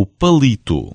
o palito.